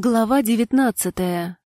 Глава девятнадцатая.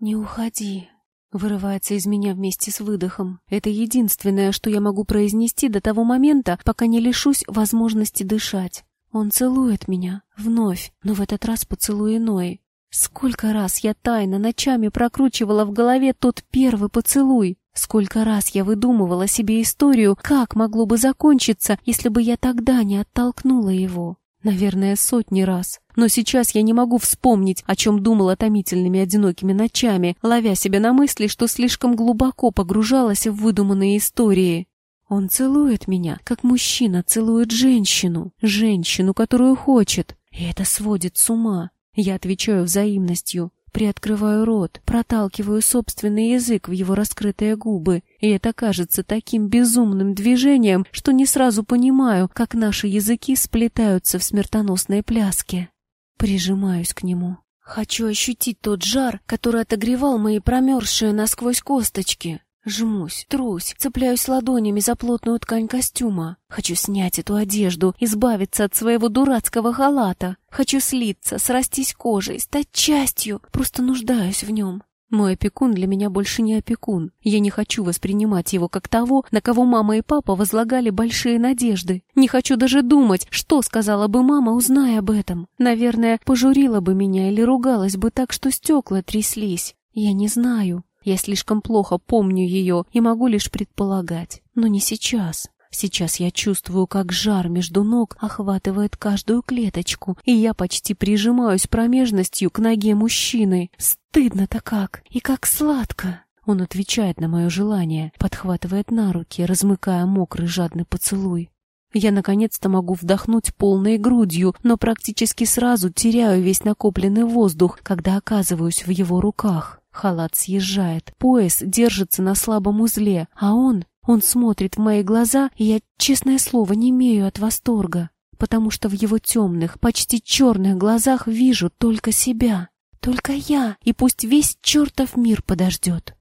«Не уходи», — вырывается из меня вместе с выдохом. Это единственное, что я могу произнести до того момента, пока не лишусь возможности дышать. Он целует меня, вновь, но в этот раз поцелуй иной. Сколько раз я тайно ночами прокручивала в голове тот первый поцелуй. Сколько раз я выдумывала себе историю, как могло бы закончиться, если бы я тогда не оттолкнула его. Наверное, сотни раз. Но сейчас я не могу вспомнить, о чем думала томительными одинокими ночами, ловя себя на мысли, что слишком глубоко погружалась в выдуманные истории. Он целует меня, как мужчина целует женщину, женщину, которую хочет. И это сводит с ума. Я отвечаю взаимностью. Приоткрываю рот, проталкиваю собственный язык в его раскрытые губы, и это кажется таким безумным движением, что не сразу понимаю, как наши языки сплетаются в смертоносной пляске. Прижимаюсь к нему. Хочу ощутить тот жар, который отогревал мои промерзшие насквозь косточки. Жмусь, трусь, цепляюсь ладонями за плотную ткань костюма. Хочу снять эту одежду, избавиться от своего дурацкого халата. Хочу слиться, срастись кожей, стать частью. Просто нуждаюсь в нем. Мой опекун для меня больше не опекун. Я не хочу воспринимать его как того, на кого мама и папа возлагали большие надежды. Не хочу даже думать, что сказала бы мама, узная об этом. Наверное, пожурила бы меня или ругалась бы так, что стекла тряслись. Я не знаю. Я слишком плохо помню ее и могу лишь предполагать. Но не сейчас. Сейчас я чувствую, как жар между ног охватывает каждую клеточку, и я почти прижимаюсь промежностью к ноге мужчины. Стыдно-то как! И как сладко! Он отвечает на мое желание, подхватывает на руки, размыкая мокрый жадный поцелуй. Я наконец-то могу вдохнуть полной грудью, но практически сразу теряю весь накопленный воздух, когда оказываюсь в его руках. Халат съезжает, пояс держится на слабом узле, а он, он смотрит в мои глаза, и я, честное слово, не имею от восторга, потому что в его темных, почти черных глазах вижу только себя, только я, и пусть весь чертов мир подождет.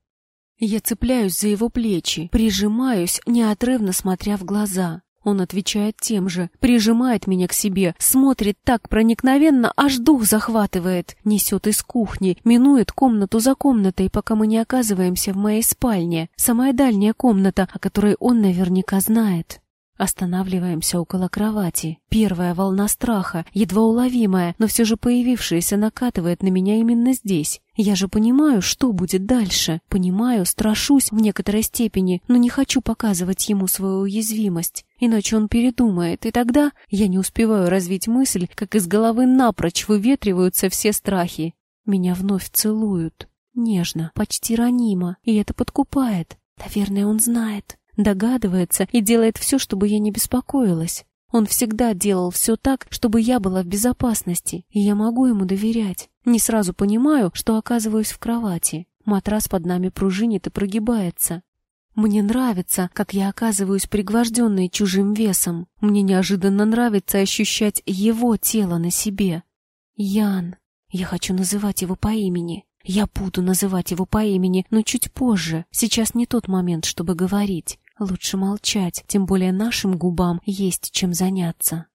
Я цепляюсь за его плечи, прижимаюсь, неотрывно смотря в глаза. Он отвечает тем же, прижимает меня к себе, смотрит так проникновенно, аж дух захватывает, несет из кухни, минует комнату за комнатой, пока мы не оказываемся в моей спальне, самая дальняя комната, о которой он наверняка знает. Останавливаемся около кровати. Первая волна страха, едва уловимая, но все же появившаяся, накатывает на меня именно здесь. Я же понимаю, что будет дальше. Понимаю, страшусь в некоторой степени, но не хочу показывать ему свою уязвимость. Иначе он передумает, и тогда я не успеваю развить мысль, как из головы напрочь выветриваются все страхи. Меня вновь целуют. Нежно, почти ранимо, и это подкупает. Наверное, он знает догадывается и делает все, чтобы я не беспокоилась. Он всегда делал все так, чтобы я была в безопасности, и я могу ему доверять. Не сразу понимаю, что оказываюсь в кровати. Матрас под нами пружинит и прогибается. Мне нравится, как я оказываюсь пригвожденной чужим весом. Мне неожиданно нравится ощущать его тело на себе. Ян. Я хочу называть его по имени. Я буду называть его по имени, но чуть позже. Сейчас не тот момент, чтобы говорить. Лучше молчать, тем более нашим губам есть чем заняться.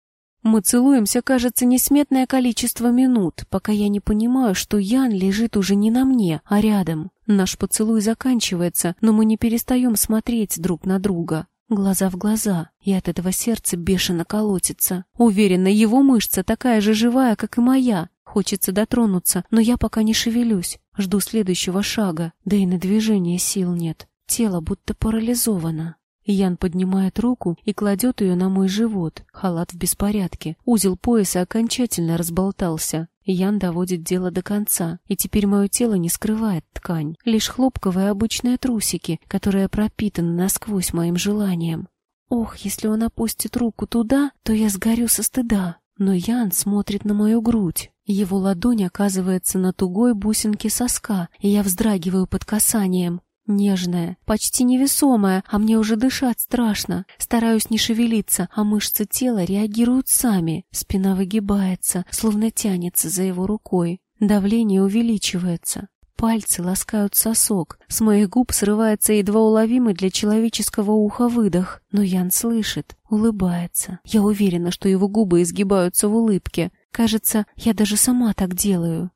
Мы целуемся, кажется, несметное количество минут, пока я не понимаю, что Ян лежит уже не на мне, а рядом. Наш поцелуй заканчивается, но мы не перестаем смотреть друг на друга. Глаза в глаза, и от этого сердце бешено колотится. Уверена, его мышца такая же живая, как и моя. Хочется дотронуться, но я пока не шевелюсь. Жду следующего шага, да и на движение сил нет. Тело будто парализовано. Ян поднимает руку и кладет ее на мой живот. Халат в беспорядке. Узел пояса окончательно разболтался. Ян доводит дело до конца, и теперь мое тело не скрывает ткань. Лишь хлопковые обычные трусики, которые пропитаны насквозь моим желанием. Ох, если он опустит руку туда, то я сгорю со стыда. Но Ян смотрит на мою грудь. Его ладонь оказывается на тугой бусинке соска, и я вздрагиваю под касанием. Нежная, почти невесомая, а мне уже дышать страшно. Стараюсь не шевелиться, а мышцы тела реагируют сами. Спина выгибается, словно тянется за его рукой. Давление увеличивается. Пальцы ласкают сосок. С моих губ срывается едва уловимый для человеческого уха выдох. Но Ян слышит, улыбается. Я уверена, что его губы изгибаются в улыбке. Кажется, я даже сама так делаю.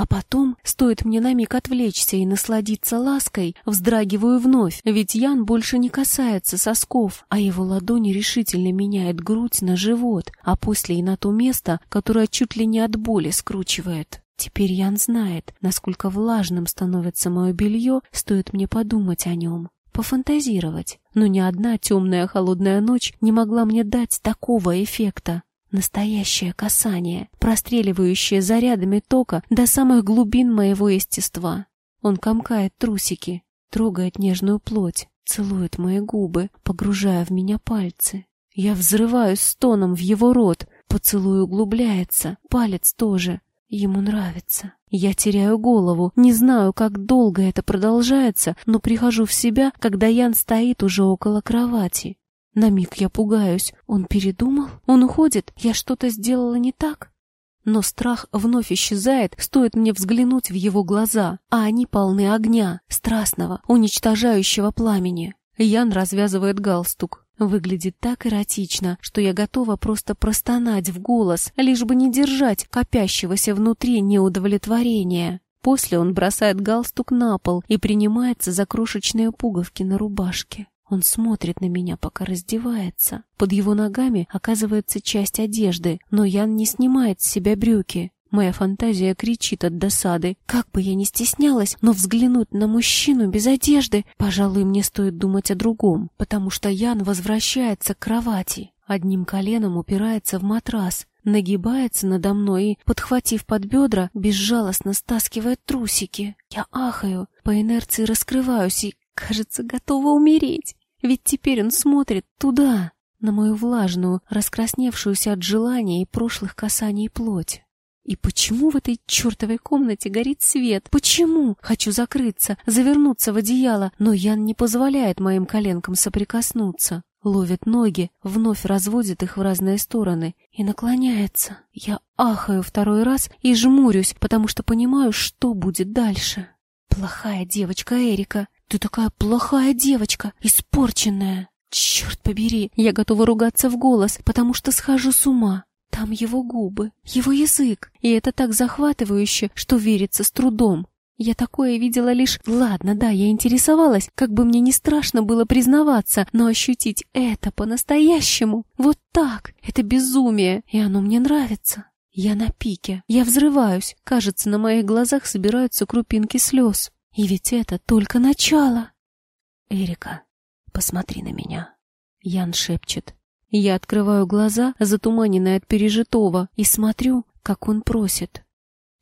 А потом, стоит мне на миг отвлечься и насладиться лаской, вздрагиваю вновь, ведь Ян больше не касается сосков, а его ладони решительно меняет грудь на живот, а после и на то место, которое чуть ли не от боли скручивает. Теперь Ян знает, насколько влажным становится мое белье, стоит мне подумать о нем, пофантазировать. Но ни одна темная холодная ночь не могла мне дать такого эффекта. Настоящее касание, простреливающее зарядами тока до самых глубин моего естества. Он комкает трусики, трогает нежную плоть, целует мои губы, погружая в меня пальцы. Я взрываюсь стоном в его рот, поцелуй углубляется, палец тоже. Ему нравится. Я теряю голову, не знаю, как долго это продолжается, но прихожу в себя, когда Ян стоит уже около кровати. На миг я пугаюсь. Он передумал? Он уходит? Я что-то сделала не так? Но страх вновь исчезает, стоит мне взглянуть в его глаза, а они полны огня, страстного, уничтожающего пламени. Ян развязывает галстук. Выглядит так эротично, что я готова просто простонать в голос, лишь бы не держать копящегося внутри неудовлетворения. После он бросает галстук на пол и принимается за крошечные пуговки на рубашке. Он смотрит на меня, пока раздевается. Под его ногами оказывается часть одежды, но Ян не снимает с себя брюки. Моя фантазия кричит от досады. Как бы я ни стеснялась, но взглянуть на мужчину без одежды, пожалуй, мне стоит думать о другом, потому что Ян возвращается к кровати. Одним коленом упирается в матрас, нагибается надо мной и, подхватив под бедра, безжалостно стаскивает трусики. Я ахаю, по инерции раскрываюсь и, кажется, готова умереть. Ведь теперь он смотрит туда, на мою влажную, раскрасневшуюся от желания и прошлых касаний плоть. И почему в этой чертовой комнате горит свет? Почему? Хочу закрыться, завернуться в одеяло, но Ян не позволяет моим коленкам соприкоснуться. Ловит ноги, вновь разводит их в разные стороны и наклоняется. Я ахаю второй раз и жмурюсь, потому что понимаю, что будет дальше. Плохая девочка Эрика. Ты такая плохая девочка, испорченная. Черт побери, я готова ругаться в голос, потому что схожу с ума. Там его губы, его язык, и это так захватывающе, что верится с трудом. Я такое видела лишь... Ладно, да, я интересовалась, как бы мне не страшно было признаваться, но ощутить это по-настоящему, вот так, это безумие, и оно мне нравится. Я на пике, я взрываюсь, кажется, на моих глазах собираются крупинки слез. И ведь это только начало. Эрика, посмотри на меня. Ян шепчет. Я открываю глаза, затуманенные от пережитого, и смотрю, как он просит.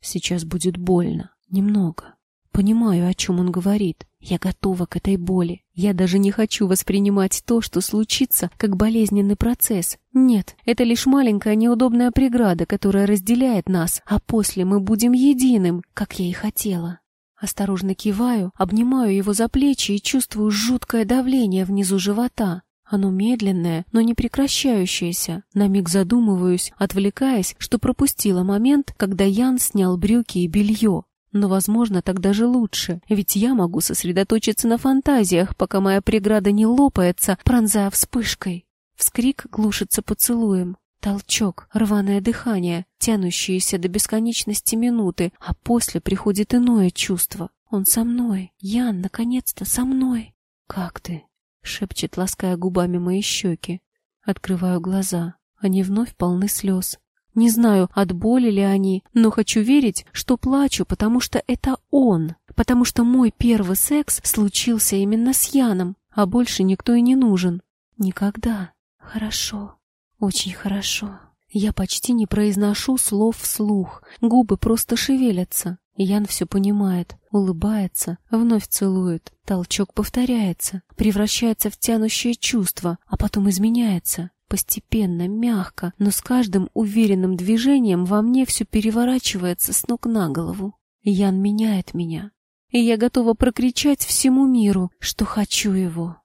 Сейчас будет больно. Немного. Понимаю, о чем он говорит. Я готова к этой боли. Я даже не хочу воспринимать то, что случится, как болезненный процесс. Нет, это лишь маленькая неудобная преграда, которая разделяет нас, а после мы будем единым, как я и хотела. Осторожно киваю, обнимаю его за плечи и чувствую жуткое давление внизу живота. Оно медленное, но не прекращающееся. На миг задумываюсь, отвлекаясь, что пропустила момент, когда Ян снял брюки и белье. Но, возможно, так даже лучше, ведь я могу сосредоточиться на фантазиях, пока моя преграда не лопается, пронзая вспышкой. Вскрик глушится поцелуем. Толчок, рваное дыхание, тянущиеся до бесконечности минуты, а после приходит иное чувство. Он со мной. Ян, наконец-то, со мной. «Как ты?» — шепчет, лаская губами мои щеки. Открываю глаза. Они вновь полны слез. Не знаю, от боли ли они, но хочу верить, что плачу, потому что это он, потому что мой первый секс случился именно с Яном, а больше никто и не нужен. Никогда. Хорошо. Очень хорошо. Я почти не произношу слов вслух, губы просто шевелятся. Ян все понимает, улыбается, вновь целует. Толчок повторяется, превращается в тянущее чувство, а потом изменяется. Постепенно, мягко, но с каждым уверенным движением во мне все переворачивается с ног на голову. Ян меняет меня, и я готова прокричать всему миру, что хочу его.